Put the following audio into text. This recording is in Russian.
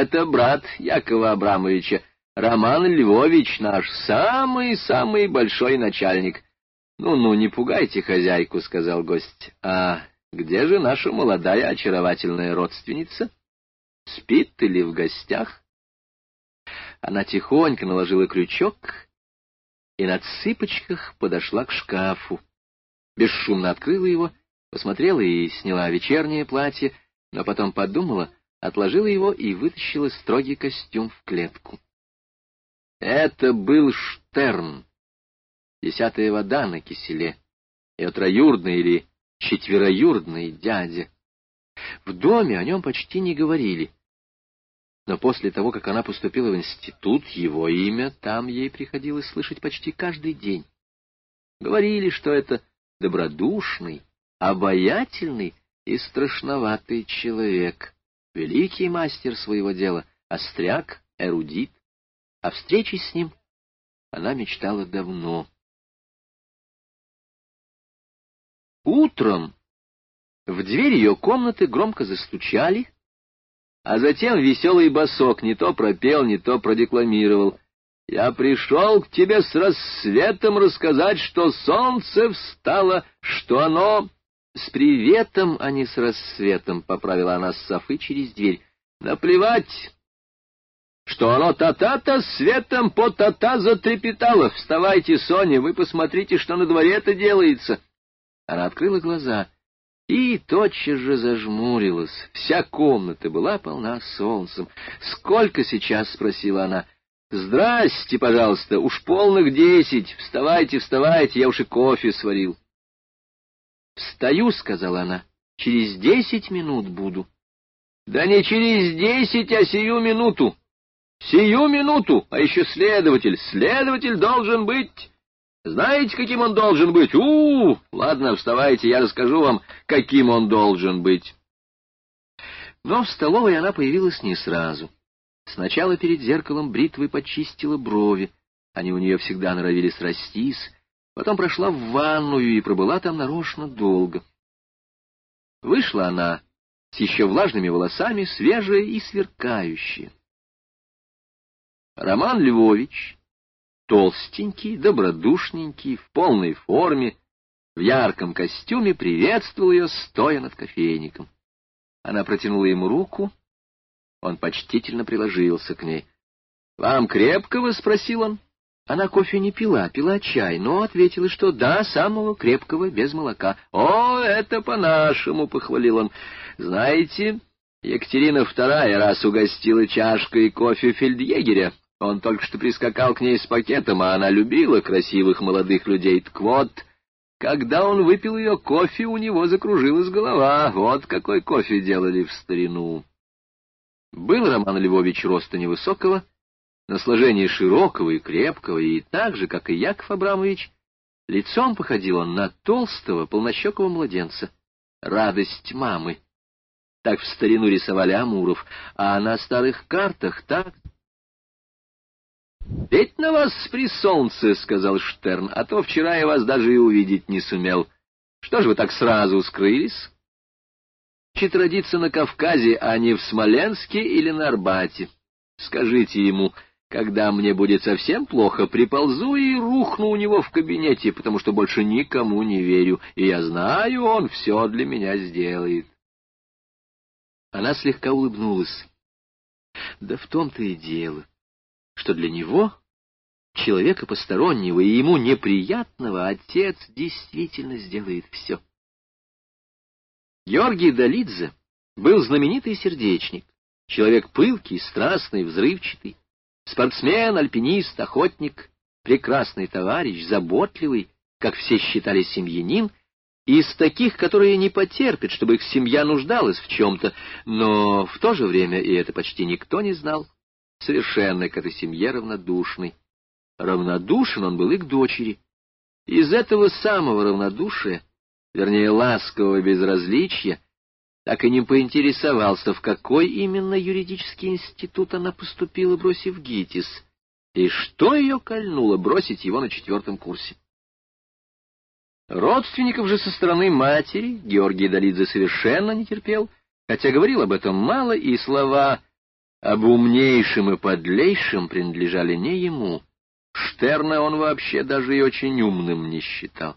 это брат Якова Абрамовича, Роман Львович, наш самый-самый большой начальник. Ну-ну, не пугайте хозяйку, — сказал гость. А где же наша молодая очаровательная родственница? Спит или в гостях? Она тихонько наложила крючок и на цыпочках подошла к шкафу. Бесшумно открыла его, посмотрела и сняла вечернее платье, но потом подумала, отложила его и вытащила строгий костюм в клетку. Это был Штерн, десятая вода на киселе, ее троюродный или четвероюродный дядя. В доме о нем почти не говорили, но после того, как она поступила в институт, его имя там ей приходилось слышать почти каждый день. Говорили, что это добродушный, обаятельный и страшноватый человек, великий мастер своего дела, остряк, эрудит. О встрече с ним она мечтала давно. Утром в дверь ее комнаты громко застучали, а затем веселый босок не то пропел, не то продекламировал. «Я пришел к тебе с рассветом рассказать, что солнце встало, что оно...» «С приветом, а не с рассветом», — поправила она с Софы через дверь. «Наплевать, что оно та-та-та светом по та-та затрепетало. Вставайте, Соня, вы посмотрите, что на дворе-то делается». Она открыла глаза — и тотчас же зажмурилась. Вся комната была полна солнцем. «Сколько сейчас?» — спросила она. «Здрасте, пожалуйста, уж полных десять. Вставайте, вставайте, я уж и кофе сварил». «Встаю», — сказала она, — «через десять минут буду». «Да не через десять, а сию минуту. Сию минуту, а еще следователь. Следователь должен быть...» Знаете, каким он должен быть? У, -у, у Ладно, вставайте, я расскажу вам, каким он должен быть. Но в столовой она появилась не сразу. Сначала перед зеркалом бритвой почистила брови. Они у нее всегда норовили срастись. Потом прошла в ванную и пробыла там нарочно долго. Вышла она с еще влажными волосами, свежая и сверкающая. Роман Львович толстенький, добродушненький, в полной форме, в ярком костюме, приветствовал ее, стоя над кофейником. Она протянула ему руку, он почтительно приложился к ней. — Вам крепкого? — спросил он. Она кофе не пила, пила чай, но ответила, что да, самого крепкого, без молока. — О, это по-нашему, — похвалил он. — Знаете, Екатерина вторая раз угостила чашкой кофе фельдъегеря. Он только что прискакал к ней с пакетом, а она любила красивых молодых людей. Так вот, когда он выпил ее кофе, у него закружилась голова. Вот какой кофе делали в старину. Был Роман Львович роста невысокого, на сложении широкого и крепкого, и так же, как и Яков Абрамович, лицом походил он на толстого, полнощекого младенца. Радость мамы. Так в старину рисовали Амуров, а на старых картах так — Ведь на вас при солнце, — сказал Штерн, — а то вчера я вас даже и увидеть не сумел. Что же вы так сразу скрылись? Чит родиться на Кавказе, а не в Смоленске или на Арбате. Скажите ему, когда мне будет совсем плохо, приползу и рухну у него в кабинете, потому что больше никому не верю, и я знаю, он все для меня сделает. Она слегка улыбнулась. Да в том-то и дело что для него, человека постороннего и ему неприятного, отец действительно сделает все. Георгий Долидзе был знаменитый сердечник, человек пылкий, страстный, взрывчатый, спортсмен, альпинист, охотник, прекрасный товарищ, заботливый, как все считали семьянин, из таких, которые не потерпят, чтобы их семья нуждалась в чем-то, но в то же время, и это почти никто не знал, совершенно к этой семье равнодушный. Равнодушен он был и к дочери. Из этого самого равнодушия, вернее, ласкового безразличия, так и не поинтересовался, в какой именно юридический институт она поступила, бросив ГИТИС, и что ее кольнуло бросить его на четвертом курсе. Родственников же со стороны матери Георгий Долидзе совершенно не терпел, хотя говорил об этом мало, и слова об умнейшем и подлейшем принадлежали не ему. Штерна он вообще даже и очень умным не считал.